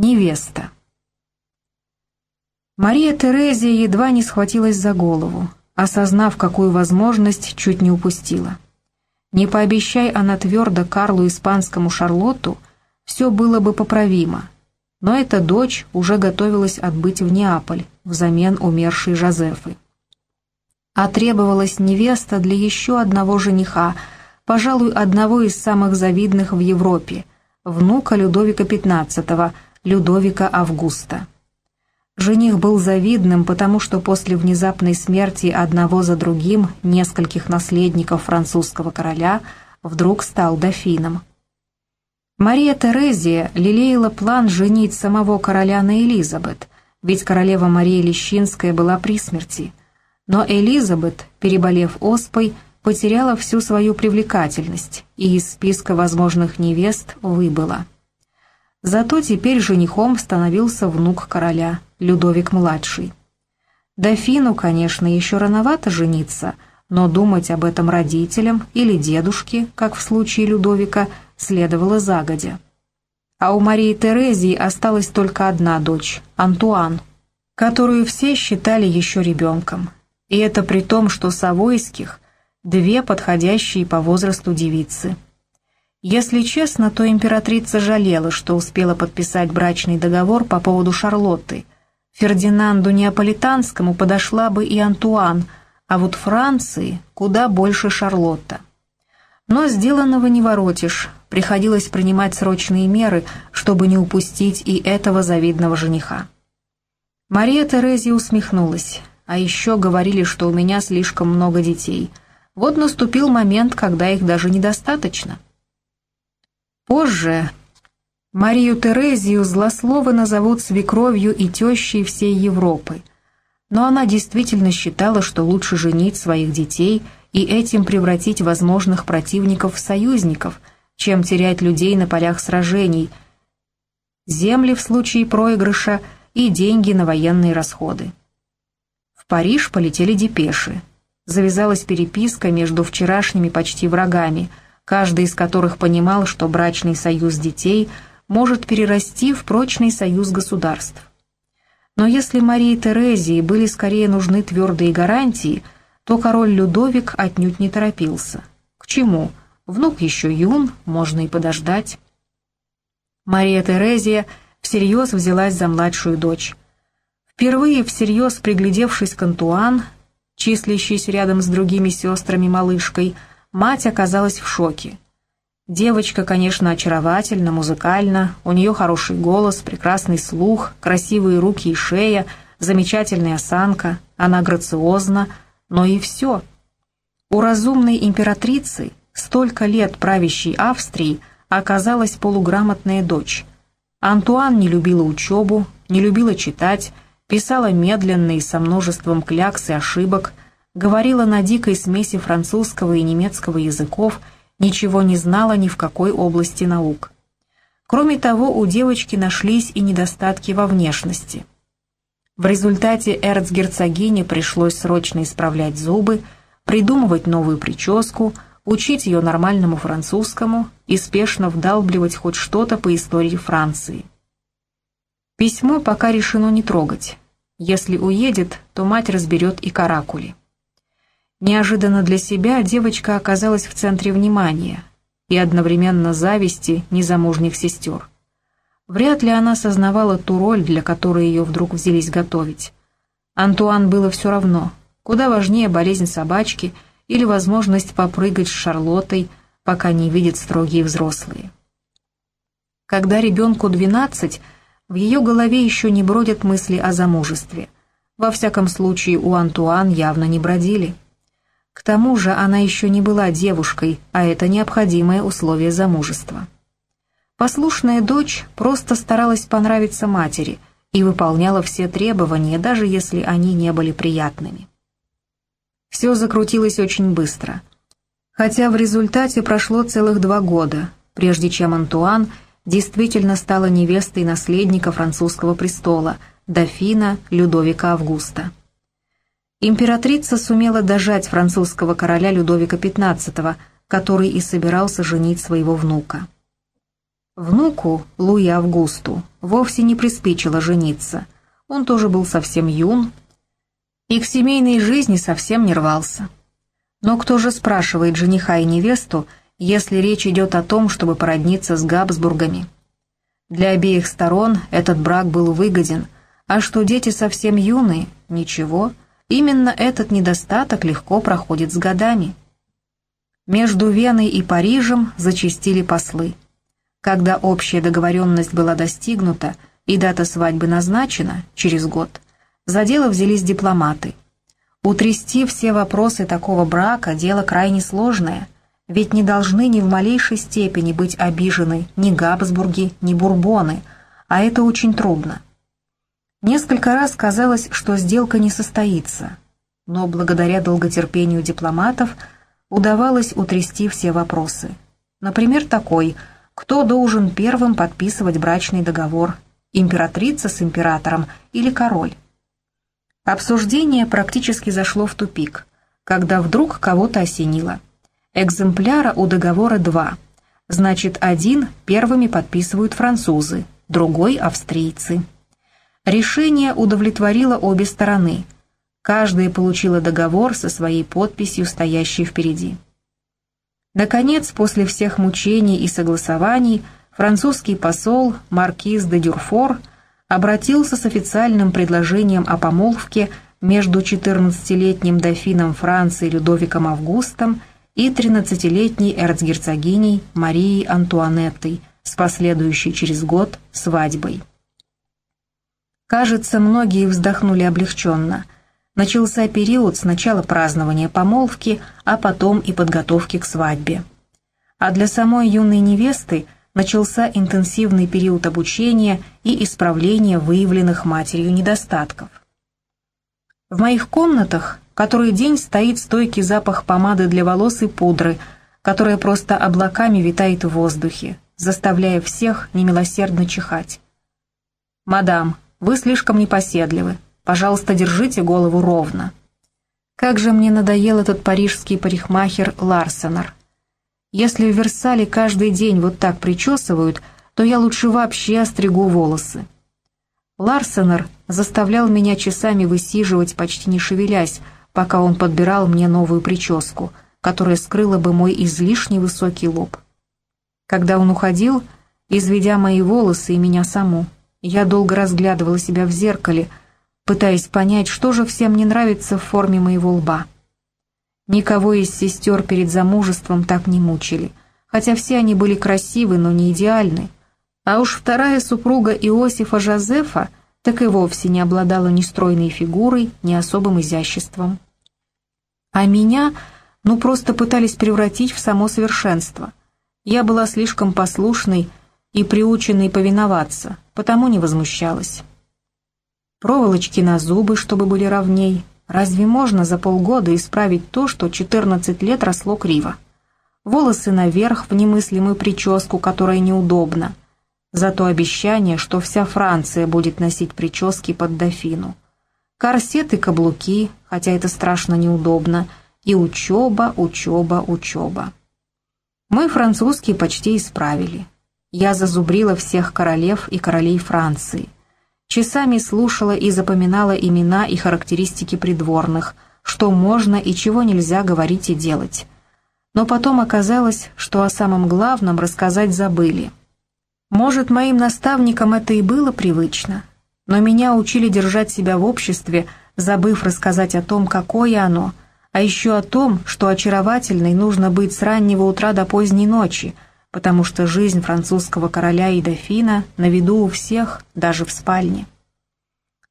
Невеста. Мария Терезия едва не схватилась за голову, осознав, какую возможность чуть не упустила. Не пообещай она твердо Карлу Испанскому Шарлотту, все было бы поправимо. Но эта дочь уже готовилась отбыть в Неаполь взамен умершей Жозефы. А требовалась невеста для еще одного жениха, пожалуй, одного из самых завидных в Европе, внука Людовика XV – Людовика Августа. Жених был завидным, потому что после внезапной смерти одного за другим нескольких наследников французского короля вдруг стал дофином. Мария Терезия лелеяла план женить самого короля на Элизабет, ведь королева Мария Лещинская была при смерти. Но Элизабет, переболев оспой, потеряла всю свою привлекательность и из списка возможных невест выбыла. Зато теперь женихом становился внук короля, Людовик-младший. Дофину, конечно, еще рановато жениться, но думать об этом родителям или дедушке, как в случае Людовика, следовало загодя. А у Марии Терезии осталась только одна дочь, Антуан, которую все считали еще ребенком. И это при том, что Савойских – две подходящие по возрасту девицы – если честно, то императрица жалела, что успела подписать брачный договор по поводу Шарлотты. Фердинанду Неаполитанскому подошла бы и Антуан, а вот Франции куда больше Шарлотта. Но сделанного не воротишь, приходилось принимать срочные меры, чтобы не упустить и этого завидного жениха. Мария Терезия усмехнулась, а еще говорили, что у меня слишком много детей. Вот наступил момент, когда их даже недостаточно. Позже Марию Терезию злословы назовут свекровью и тещей всей Европы. Но она действительно считала, что лучше женить своих детей и этим превратить возможных противников в союзников, чем терять людей на полях сражений, земли в случае проигрыша и деньги на военные расходы. В Париж полетели депеши. Завязалась переписка между вчерашними почти врагами – каждый из которых понимал, что брачный союз детей может перерасти в прочный союз государств. Но если Марии Терезии были скорее нужны твердые гарантии, то король Людовик отнюдь не торопился. К чему? Внук еще юн, можно и подождать. Мария Терезия всерьез взялась за младшую дочь. Впервые всерьез приглядевшись к Антуан, числящейся рядом с другими сестрами-малышкой, Мать оказалась в шоке. Девочка, конечно, очаровательна, музыкальна, у нее хороший голос, прекрасный слух, красивые руки и шея, замечательная осанка, она грациозна, но и все. У разумной императрицы, столько лет правящей Австрии, оказалась полуграмотная дочь. Антуан не любила учебу, не любила читать, писала медленно и со множеством клякс и ошибок – говорила на дикой смеси французского и немецкого языков, ничего не знала ни в какой области наук. Кроме того, у девочки нашлись и недостатки во внешности. В результате эрцгерцогине пришлось срочно исправлять зубы, придумывать новую прическу, учить ее нормальному французскому и спешно вдалбливать хоть что-то по истории Франции. Письмо пока решено не трогать. Если уедет, то мать разберет и каракули. Неожиданно для себя девочка оказалась в центре внимания и одновременно зависти незамужних сестер. Вряд ли она сознавала ту роль, для которой ее вдруг взялись готовить. Антуан было все равно, куда важнее болезнь собачки или возможность попрыгать с Шарлоттой, пока не видят строгие взрослые. Когда ребенку двенадцать, в ее голове еще не бродят мысли о замужестве. Во всяком случае, у Антуан явно не бродили. К тому же она еще не была девушкой, а это необходимое условие замужества. Послушная дочь просто старалась понравиться матери и выполняла все требования, даже если они не были приятными. Все закрутилось очень быстро. Хотя в результате прошло целых два года, прежде чем Антуан действительно стала невестой наследника французского престола, дофина Людовика Августа императрица сумела дожать французского короля Людовика XV, который и собирался женить своего внука. Внуку, Луи Августу, вовсе не приспичило жениться. Он тоже был совсем юн и к семейной жизни совсем не рвался. Но кто же спрашивает жениха и невесту, если речь идет о том, чтобы породниться с Габсбургами? Для обеих сторон этот брак был выгоден, а что дети совсем юные – ничего, именно этот недостаток легко проходит с годами. Между Веной и Парижем зачастили послы. Когда общая договоренность была достигнута и дата свадьбы назначена, через год, за дело взялись дипломаты – Утрясти все вопросы такого брака – дело крайне сложное, ведь не должны ни в малейшей степени быть обижены ни Габсбурги, ни Бурбоны, а это очень трудно. Несколько раз казалось, что сделка не состоится, но благодаря долготерпению дипломатов удавалось утрясти все вопросы. Например, такой – кто должен первым подписывать брачный договор – императрица с императором или король? Обсуждение практически зашло в тупик, когда вдруг кого-то осенило. Экземпляра у договора два. Значит, один первыми подписывают французы, другой – австрийцы. Решение удовлетворило обе стороны. Каждая получила договор со своей подписью, стоящей впереди. Наконец, после всех мучений и согласований, французский посол Маркиз де Дюрфор – обратился с официальным предложением о помолвке между 14-летним дофином Франции Людовиком Августом и 13-летней эрцгерцогиней Марией Антуанеттой с последующей через год свадьбой. Кажется, многие вздохнули облегченно. Начался период сначала празднования помолвки, а потом и подготовки к свадьбе. А для самой юной невесты – начался интенсивный период обучения и исправления выявленных матерью недостатков. В моих комнатах который день стоит стойкий запах помады для волос и пудры, которая просто облаками витает в воздухе, заставляя всех немилосердно чихать. «Мадам, вы слишком непоседливы. Пожалуйста, держите голову ровно». Как же мне надоел этот парижский парикмахер Ларсенер. Если в Версале каждый день вот так причесывают, то я лучше вообще остригу волосы. Ларсенер заставлял меня часами высиживать, почти не шевелясь, пока он подбирал мне новую прическу, которая скрыла бы мой излишне высокий лоб. Когда он уходил, изведя мои волосы и меня саму, я долго разглядывала себя в зеркале, пытаясь понять, что же всем не нравится в форме моего лба. Никого из сестер перед замужеством так не мучили, хотя все они были красивы, но не идеальны. А уж вторая супруга Иосифа Жозефа так и вовсе не обладала ни стройной фигурой, ни особым изяществом. А меня, ну, просто пытались превратить в само совершенство. Я была слишком послушной и приученной повиноваться, потому не возмущалась. Проволочки на зубы, чтобы были ровней, Разве можно за полгода исправить то, что 14 лет росло криво? Волосы наверх в немыслимую прическу, которая неудобна. Зато обещание, что вся Франция будет носить прически под дофину. Корсет и каблуки, хотя это страшно неудобно. И учеба, учеба, учеба. Мы французский почти исправили. Я зазубрила всех королев и королей Франции часами слушала и запоминала имена и характеристики придворных, что можно и чего нельзя говорить и делать. Но потом оказалось, что о самом главном рассказать забыли. Может, моим наставникам это и было привычно, но меня учили держать себя в обществе, забыв рассказать о том, какое оно, а еще о том, что очаровательной нужно быть с раннего утра до поздней ночи – потому что жизнь французского короля и дофина на виду у всех, даже в спальне.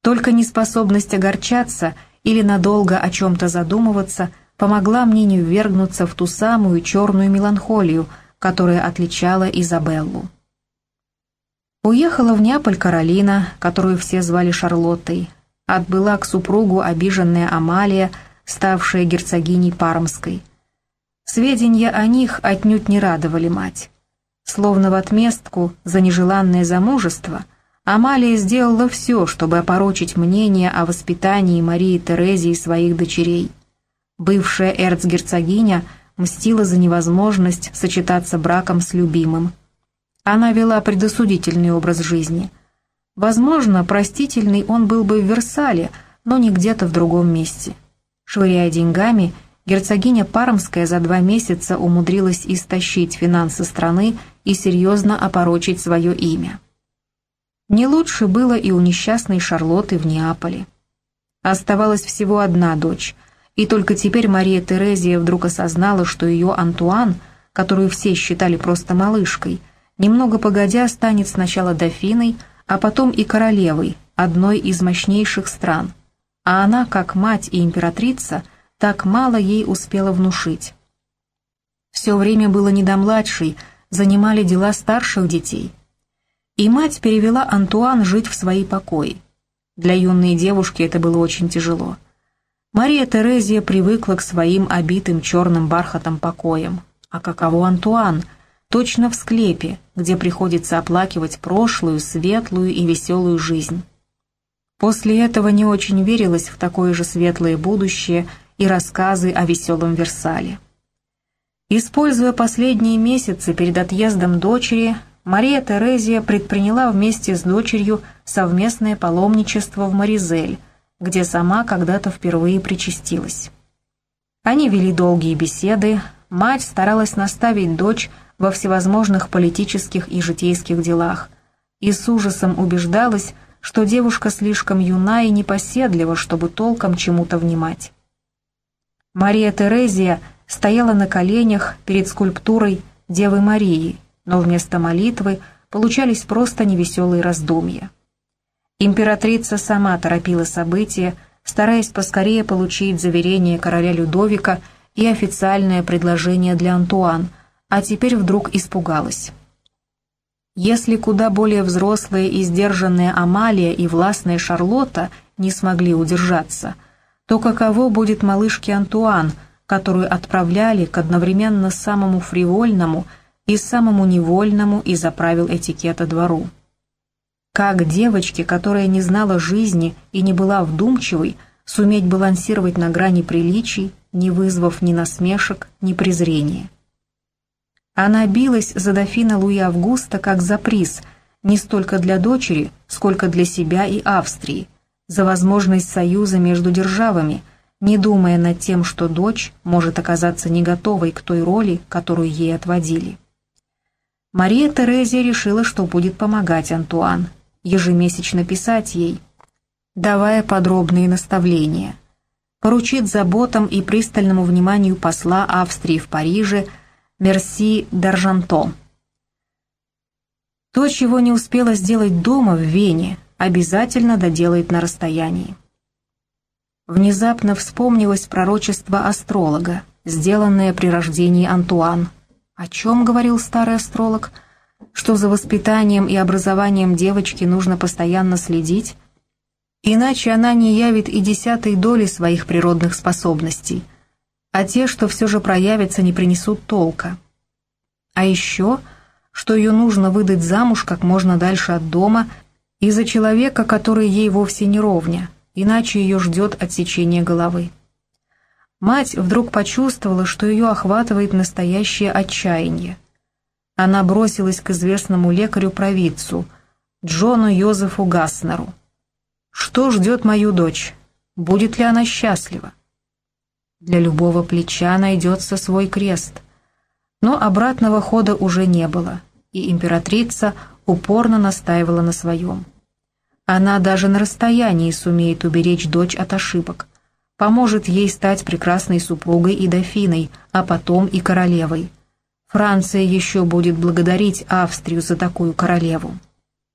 Только неспособность огорчаться или надолго о чем-то задумываться помогла мне не ввергнуться в ту самую черную меланхолию, которая отличала Изабеллу. Уехала в Неаполь Каролина, которую все звали Шарлоттой, отбыла к супругу обиженная Амалия, ставшая герцогиней Пармской. Сведения о них отнюдь не радовали мать. Словно в отместку за нежеланное замужество, Амалия сделала все, чтобы опорочить мнение о воспитании Марии Терезии своих дочерей. Бывшая эрцгерцогиня мстила за невозможность сочетаться браком с любимым. Она вела предосудительный образ жизни. Возможно, простительный он был бы в Версале, но не где-то в другом месте. Швыряя деньгами, герцогиня Пармская за два месяца умудрилась истощить финансы страны и серьезно опорочить свое имя. Не лучше было и у несчастной Шарлотты в Неаполе. Оставалась всего одна дочь, и только теперь Мария Терезия вдруг осознала, что ее Антуан, которую все считали просто малышкой, немного погодя станет сначала дофиной, а потом и королевой одной из мощнейших стран, а она, как мать и императрица, так мало ей успела внушить. Все время было не до младшей, занимали дела старших детей – и мать перевела Антуан жить в свои покои. Для юной девушки это было очень тяжело. Мария Терезия привыкла к своим обитым черным бархатом покоям. А каково Антуан? Точно в склепе, где приходится оплакивать прошлую, светлую и веселую жизнь. После этого не очень верилось в такое же светлое будущее и рассказы о веселом Версале. Используя последние месяцы перед отъездом дочери, Мария Терезия предприняла вместе с дочерью совместное паломничество в Маризель, где сама когда-то впервые причастилась. Они вели долгие беседы, мать старалась наставить дочь во всевозможных политических и житейских делах, и с ужасом убеждалась, что девушка слишком юна и непоседлива, чтобы толком чему-то внимать. Мария Терезия стояла на коленях перед скульптурой Девы Марии, но вместо молитвы получались просто невеселые раздумья. Императрица сама торопила события, стараясь поскорее получить заверение короля Людовика и официальное предложение для Антуан, а теперь вдруг испугалась. Если куда более взрослая и сдержанная Амалия и властная Шарлотта не смогли удержаться, то каково будет малышке Антуан, которую отправляли к одновременно самому фривольному – и самому невольному из-за правил этикета двору. Как девочке, которая не знала жизни и не была вдумчивой, суметь балансировать на грани приличий, не вызвав ни насмешек, ни презрения. Она билась за дофина Луи Августа как за приз, не столько для дочери, сколько для себя и Австрии, за возможность союза между державами, не думая над тем, что дочь может оказаться не готовой к той роли, которую ей отводили. Мария Терезия решила, что будет помогать Антуан, ежемесячно писать ей, давая подробные наставления. Поручит заботам и пристальному вниманию посла Австрии в Париже Мерси Даржанто. То, чего не успела сделать дома в Вене, обязательно доделает на расстоянии. Внезапно вспомнилось пророчество астролога, сделанное при рождении Антуан – о чем говорил старый астролог? Что за воспитанием и образованием девочки нужно постоянно следить? Иначе она не явит и десятой доли своих природных способностей, а те, что все же проявятся, не принесут толка. А еще, что ее нужно выдать замуж как можно дальше от дома и за человека, который ей вовсе не ровня, иначе ее ждет отсечение головы. Мать вдруг почувствовала, что ее охватывает настоящее отчаяние. Она бросилась к известному лекарю-провидцу, Джону Йозефу Гаснеру. «Что ждет мою дочь? Будет ли она счастлива?» Для любого плеча найдется свой крест. Но обратного хода уже не было, и императрица упорно настаивала на своем. Она даже на расстоянии сумеет уберечь дочь от ошибок – поможет ей стать прекрасной супругой и дофиной, а потом и королевой. Франция еще будет благодарить Австрию за такую королеву.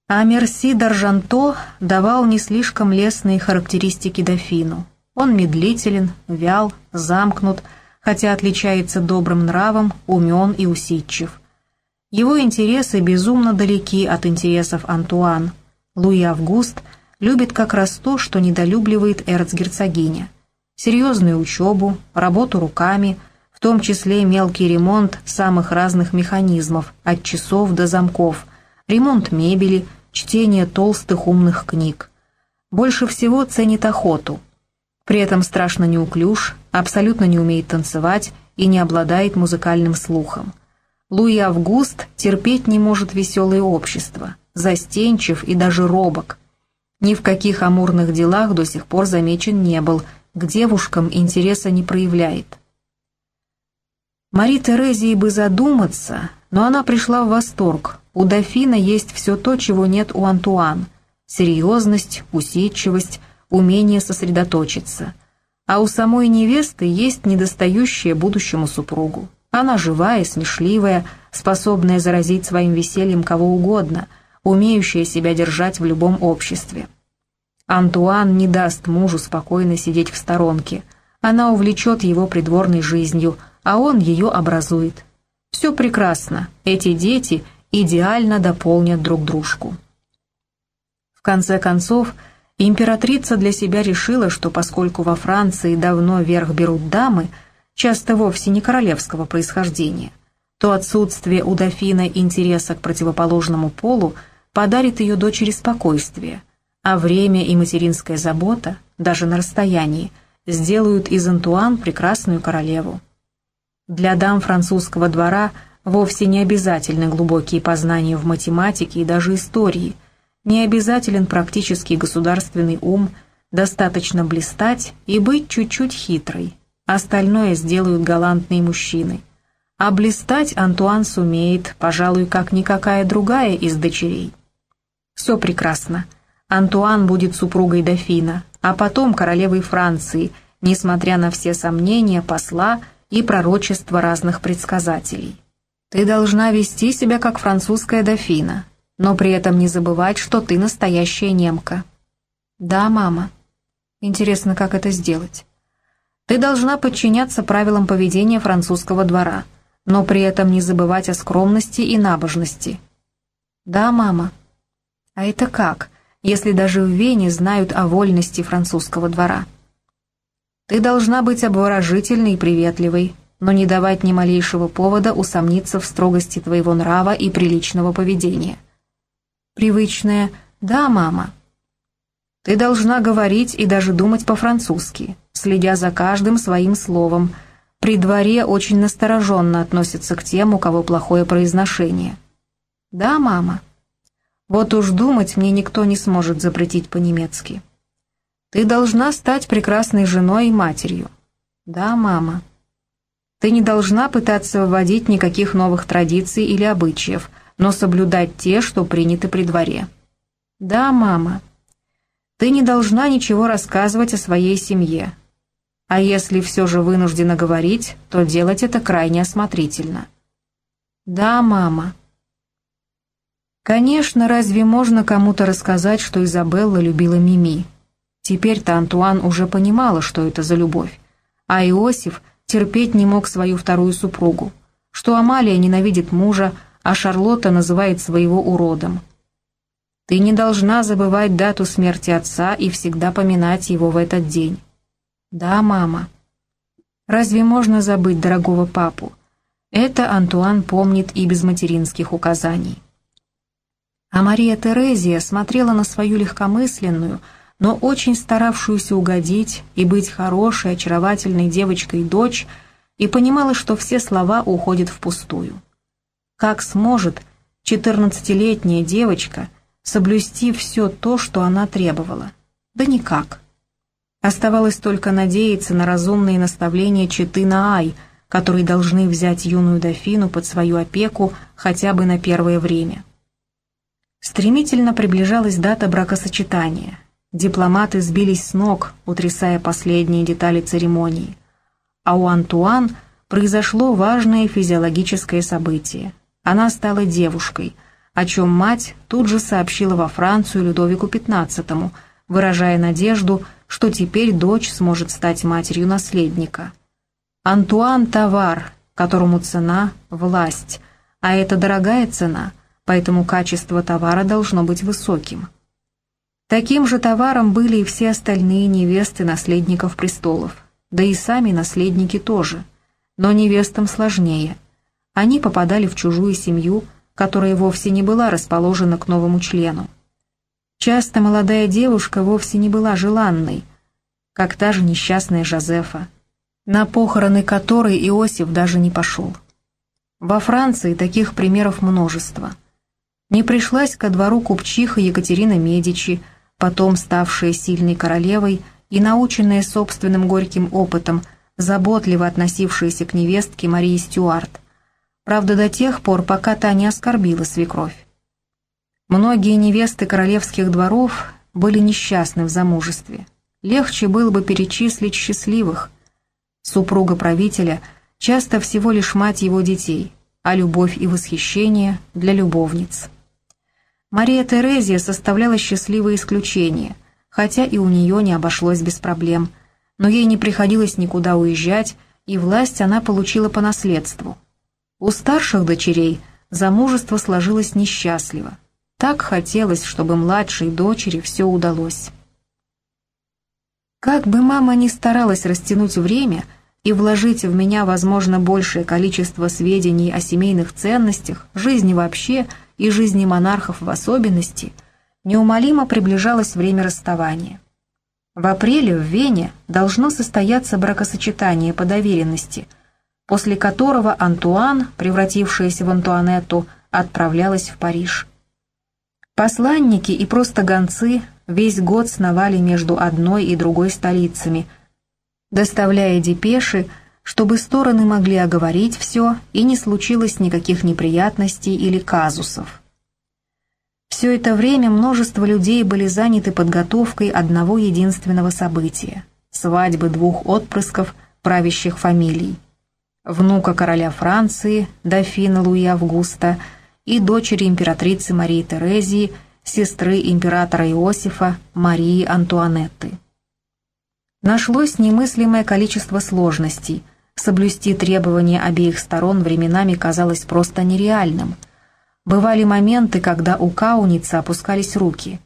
А Мерси Даржанто давал не слишком лестные характеристики дофину. Он медлителен, вял, замкнут, хотя отличается добрым нравом, умен и усидчив. Его интересы безумно далеки от интересов Антуан. Луи Август любит как раз то, что недолюбливает эрцгерцогиня серьезную учебу, работу руками, в том числе мелкий ремонт самых разных механизмов, от часов до замков, ремонт мебели, чтение толстых умных книг. Больше всего ценит охоту. При этом страшно неуклюж, абсолютно не умеет танцевать и не обладает музыкальным слухом. Луи Август терпеть не может веселое общество, застенчив и даже робок. Ни в каких амурных делах до сих пор замечен не был, к девушкам интереса не проявляет. Мари Терезии бы задуматься, но она пришла в восторг. У дофина есть все то, чего нет у Антуан. Серьезность, усидчивость, умение сосредоточиться. А у самой невесты есть недостающее будущему супругу. Она живая, смешливая, способная заразить своим весельем кого угодно, умеющая себя держать в любом обществе. Антуан не даст мужу спокойно сидеть в сторонке. Она увлечет его придворной жизнью, а он ее образует. Все прекрасно, эти дети идеально дополнят друг дружку. В конце концов, императрица для себя решила, что поскольку во Франции давно верх берут дамы, часто вовсе не королевского происхождения, то отсутствие у дофина интереса к противоположному полу подарит ее дочери спокойствие, а время и материнская забота, даже на расстоянии, сделают из Антуан прекрасную королеву. Для дам французского двора вовсе не обязательны глубокие познания в математике и даже истории, не обязателен практический государственный ум, достаточно блистать и быть чуть-чуть хитрой, Остальное сделают галантные мужчины. А блистать Антуан сумеет, пожалуй, как никакая другая из дочерей. Все прекрасно. Антуан будет супругой дофина, а потом королевой Франции, несмотря на все сомнения посла и пророчества разных предсказателей. Ты должна вести себя как французская дофина, но при этом не забывать, что ты настоящая немка. Да, мама. Интересно, как это сделать? Ты должна подчиняться правилам поведения французского двора, но при этом не забывать о скромности и набожности. Да, мама. А это как, если даже в Вене знают о вольности французского двора? Ты должна быть обворожительной и приветливой, но не давать ни малейшего повода усомниться в строгости твоего нрава и приличного поведения. Привычное «да, мама». Ты должна говорить и даже думать по-французски, следя за каждым своим словом. При дворе очень настороженно относятся к тем, у кого плохое произношение. «Да, мама». Вот уж думать мне никто не сможет запретить по-немецки. Ты должна стать прекрасной женой и матерью. Да, мама. Ты не должна пытаться вводить никаких новых традиций или обычаев, но соблюдать те, что приняты при дворе. Да, мама. Ты не должна ничего рассказывать о своей семье, а если все же вынуждена говорить, то делать это крайне осмотрительно. «Да, мама». Конечно, разве можно кому-то рассказать, что Изабелла любила Мими? Теперь-то Антуан уже понимала, что это за любовь. А Иосиф терпеть не мог свою вторую супругу, что Амалия ненавидит мужа, а Шарлотта называет своего уродом. Ты не должна забывать дату смерти отца и всегда поминать его в этот день. «Да, мама». Разве можно забыть дорогого папу? Это Антуан помнит и без материнских указаний. А Мария Терезия смотрела на свою легкомысленную, но очень старавшуюся угодить и быть хорошей, очаровательной девочкой дочь, и понимала, что все слова уходят впустую. Как сможет четырнадцатилетняя девочка соблюсти все то, что она требовала? Да никак. Оставалось только надеяться на разумные наставления Читы Наай, которые должны взять юную дофину под свою опеку хотя бы на первое время. Стремительно приближалась дата бракосочетания. Дипломаты сбились с ног, утрясая последние детали церемонии. А у Антуан произошло важное физиологическое событие. Она стала девушкой, о чем мать тут же сообщила во Францию Людовику XV, выражая надежду, что теперь дочь сможет стать матерью наследника. Антуан – товар, которому цена – власть, а это дорогая цена, поэтому качество товара должно быть высоким. Таким же товаром были и все остальные невесты наследников престолов, да и сами наследники тоже, но невестам сложнее. Они попадали в чужую семью, которая вовсе не была расположена к новому члену. Часто молодая девушка вовсе не была желанной, как та же несчастная Жозефа, на похороны которой Иосиф даже не пошел. Во Франции таких примеров множество. Не пришлась ко двору купчиха Екатерина Медичи, потом ставшая сильной королевой и наученная собственным горьким опытом, заботливо относившаяся к невестке Марии Стюарт. Правда, до тех пор, пока та не оскорбила свекровь. Многие невесты королевских дворов были несчастны в замужестве. Легче было бы перечислить счастливых. Супруга правителя часто всего лишь мать его детей, а любовь и восхищение для любовниц. Мария Терезия составляла счастливое исключение, хотя и у нее не обошлось без проблем, но ей не приходилось никуда уезжать, и власть она получила по наследству. У старших дочерей замужество сложилось несчастливо. Так хотелось, чтобы младшей дочери все удалось. Как бы мама ни старалась растянуть время и вложить в меня, возможно, большее количество сведений о семейных ценностях, жизни вообще и жизни монархов в особенности, неумолимо приближалось время расставания. В апреле в Вене должно состояться бракосочетание по доверенности, после которого Антуан, превратившаяся в Антуанетту, отправлялась в Париж. Посланники и просто гонцы весь год сновали между одной и другой столицами, доставляя депеши, чтобы стороны могли оговорить все и не случилось никаких неприятностей или казусов. Все это время множество людей были заняты подготовкой одного единственного события – свадьбы двух отпрысков правящих фамилий. Внука короля Франции, дофина Луи Августа – и дочери императрицы Марии Терезии, сестры императора Иосифа Марии Антуанетты. Нашлось немыслимое количество сложностей. Соблюсти требования обеих сторон временами казалось просто нереальным. Бывали моменты, когда у Кауница опускались руки.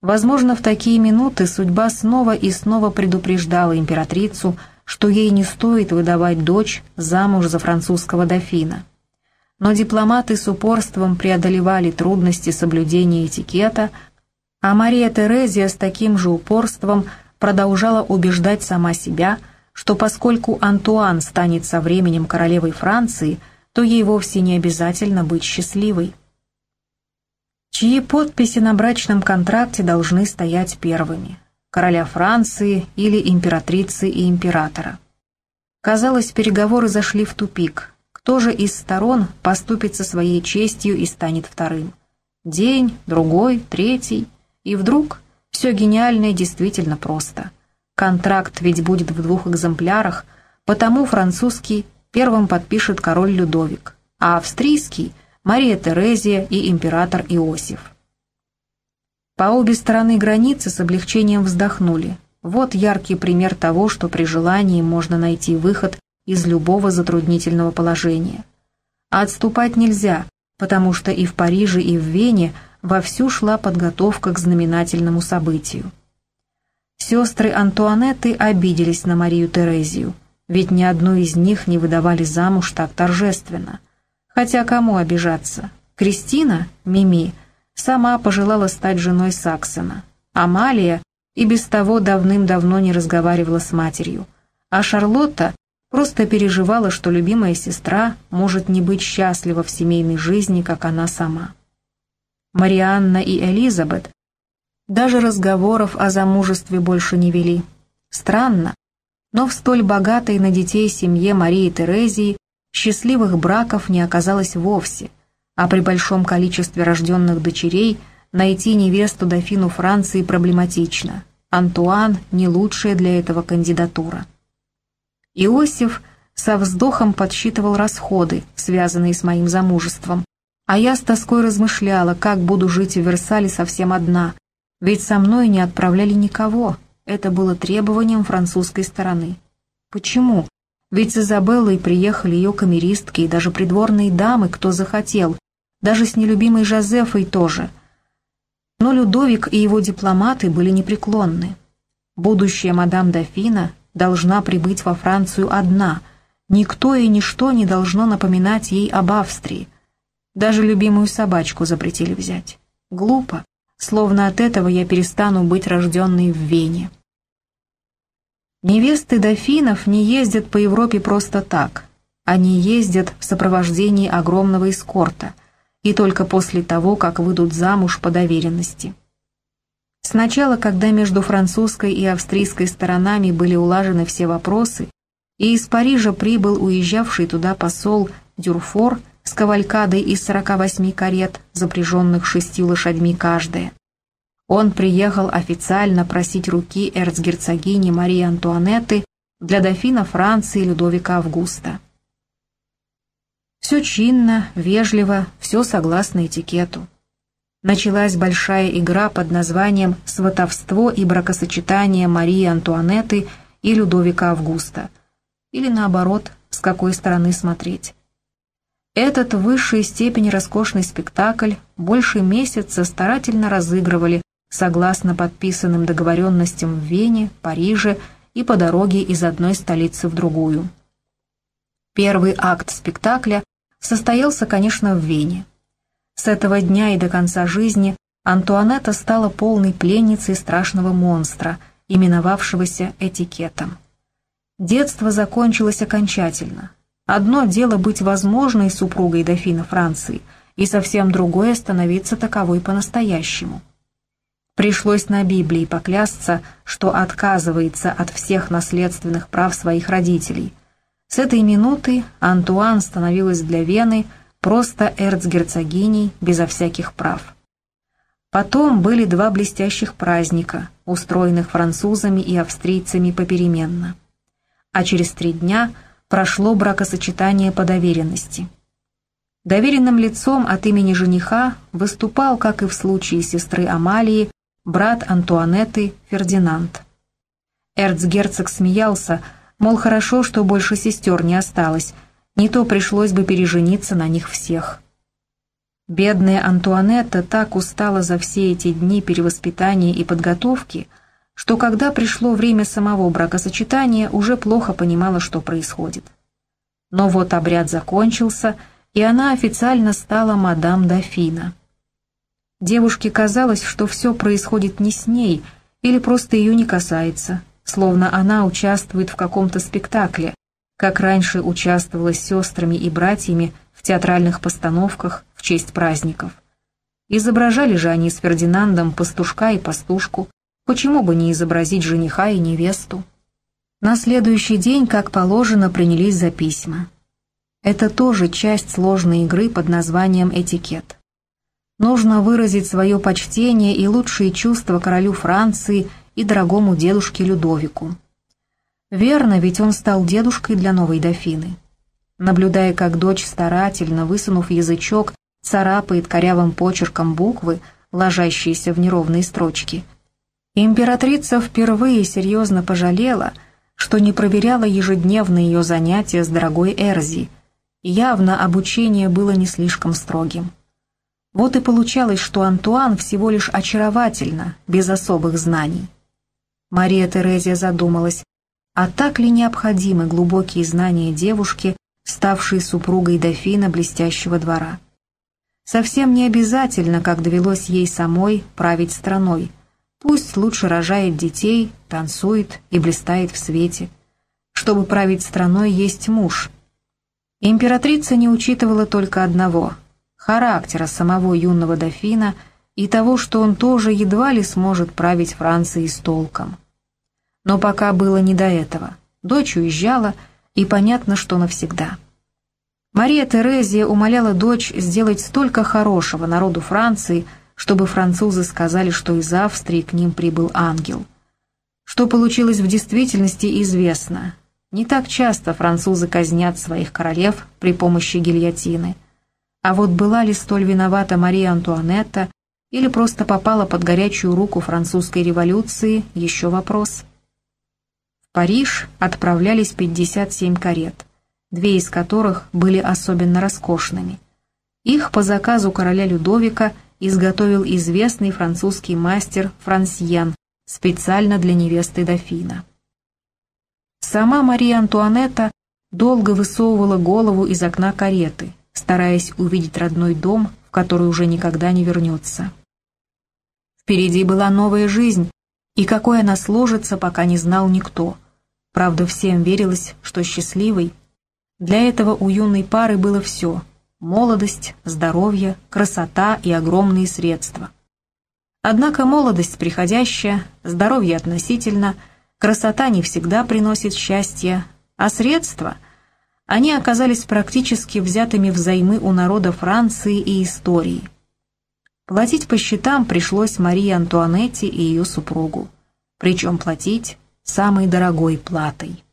Возможно, в такие минуты судьба снова и снова предупреждала императрицу, что ей не стоит выдавать дочь замуж за французского дофина но дипломаты с упорством преодолевали трудности соблюдения этикета, а Мария Терезия с таким же упорством продолжала убеждать сама себя, что поскольку Антуан станет со временем королевой Франции, то ей вовсе не обязательно быть счастливой. Чьи подписи на брачном контракте должны стоять первыми? Короля Франции или императрицы и императора? Казалось, переговоры зашли в тупик, кто же из сторон поступит со своей честью и станет вторым? День, другой, третий, и вдруг все гениальное действительно просто. Контракт ведь будет в двух экземплярах, потому французский первым подпишет король Людовик, а австрийский – Мария Терезия и император Иосиф. По обе стороны границы с облегчением вздохнули. Вот яркий пример того, что при желании можно найти выход из любого затруднительного положения. А отступать нельзя, потому что и в Париже, и в Вене вовсю шла подготовка к знаменательному событию. Сестры Антуанетты обиделись на Марию Терезию, ведь ни одну из них не выдавали замуж так торжественно. Хотя кому обижаться? Кристина, Мими, сама пожелала стать женой Саксона. Амалия и без того давным-давно не разговаривала с матерью. А Шарлотта Просто переживала, что любимая сестра может не быть счастлива в семейной жизни, как она сама. Марианна и Элизабет даже разговоров о замужестве больше не вели. Странно, но в столь богатой на детей семье Марии Терезии счастливых браков не оказалось вовсе, а при большом количестве рожденных дочерей найти невесту дофину Франции проблематично. Антуан – не лучшая для этого кандидатура. Иосиф со вздохом подсчитывал расходы, связанные с моим замужеством, а я с тоской размышляла, как буду жить в Версале совсем одна, ведь со мной не отправляли никого, это было требованием французской стороны. Почему? Ведь с Изабеллой приехали ее камеристки и даже придворные дамы, кто захотел, даже с нелюбимой Жозефой тоже. Но Людовик и его дипломаты были непреклонны. Будущая мадам Дофина должна прибыть во Францию одна. Никто и ничто не должно напоминать ей об Австрии. Даже любимую собачку запретили взять. Глупо, словно от этого я перестану быть рожденной в Вене. Невесты дофинов не ездят по Европе просто так. Они ездят в сопровождении огромного эскорта, и только после того, как выйдут замуж по доверенности. Сначала, когда между французской и австрийской сторонами были улажены все вопросы, и из Парижа прибыл уезжавший туда посол Дюрфор с кавалькадой из 48 карет, запряженных шестью лошадьми каждая. Он приехал официально просить руки эрцгерцогини Марии Антуанетты для дофина Франции Людовика Августа. Все чинно, вежливо, все согласно этикету началась большая игра под названием «Сватовство и бракосочетание Марии Антуанетты и Людовика Августа». Или наоборот, с какой стороны смотреть. Этот высшей степени роскошный спектакль больше месяца старательно разыгрывали согласно подписанным договоренностям в Вене, Париже и по дороге из одной столицы в другую. Первый акт спектакля состоялся, конечно, в Вене. С этого дня и до конца жизни Антуанетта стала полной пленницей страшного монстра, именовавшегося этикетом. Детство закончилось окончательно. Одно дело быть возможной супругой дофина Франции, и совсем другое становиться таковой по-настоящему. Пришлось на Библии поклясться, что отказывается от всех наследственных прав своих родителей. С этой минуты Антуан становилась для Вены – просто эрцгерцогиней безо всяких прав. Потом были два блестящих праздника, устроенных французами и австрийцами попеременно. А через три дня прошло бракосочетание по доверенности. Доверенным лицом от имени жениха выступал, как и в случае сестры Амалии, брат Антуанетты Фердинанд. Эрцгерцог смеялся, мол, хорошо, что больше сестер не осталось, не то пришлось бы пережениться на них всех. Бедная Антуанетта так устала за все эти дни перевоспитания и подготовки, что когда пришло время самого бракосочетания, уже плохо понимала, что происходит. Но вот обряд закончился, и она официально стала мадам Дофина. Девушке казалось, что все происходит не с ней, или просто ее не касается, словно она участвует в каком-то спектакле, как раньше участвовала с сестрами и братьями в театральных постановках в честь праздников. Изображали же они с Фердинандом пастушка и пастушку, почему бы не изобразить жениха и невесту? На следующий день, как положено, принялись за письма. Это тоже часть сложной игры под названием «этикет». Нужно выразить свое почтение и лучшие чувства королю Франции и дорогому дедушке Людовику. Верно, ведь он стал дедушкой для новой дофины. Наблюдая, как дочь старательно, высунув язычок, царапает корявым почерком буквы, ложащиеся в неровные строчки, императрица впервые серьезно пожалела, что не проверяла ежедневно ее занятия с дорогой Эрзи. Явно обучение было не слишком строгим. Вот и получалось, что Антуан всего лишь очаровательно, без особых знаний. Мария Терезия задумалась, а так ли необходимы глубокие знания девушки, ставшей супругой дофина блестящего двора? Совсем не обязательно, как довелось ей самой, править страной. Пусть лучше рожает детей, танцует и блистает в свете. Чтобы править страной, есть муж. Императрица не учитывала только одного — характера самого юного дофина и того, что он тоже едва ли сможет править Францией с толком. Но пока было не до этого. Дочь уезжала, и понятно, что навсегда. Мария Терезия умоляла дочь сделать столько хорошего народу Франции, чтобы французы сказали, что из Австрии к ним прибыл ангел. Что получилось в действительности, известно. Не так часто французы казнят своих королев при помощи гильотины. А вот была ли столь виновата Мария Антуанетта или просто попала под горячую руку французской революции, еще вопрос. Париж отправлялись 57 карет, две из которых были особенно роскошными. Их по заказу короля Людовика изготовил известный французский мастер Франсьен специально для невесты дофина. Сама Мария Антуанетта долго высовывала голову из окна кареты, стараясь увидеть родной дом, в который уже никогда не вернется. Впереди была новая жизнь, и какой она сложится, пока не знал никто. Правда, всем верилось, что счастливый. Для этого у юной пары было все – молодость, здоровье, красота и огромные средства. Однако молодость приходящая, здоровье относительно, красота не всегда приносит счастье, а средства – они оказались практически взятыми взаймы у народа Франции и истории. Платить по счетам пришлось Марии Антуанетте и ее супругу, причем платить самой дорогой платой.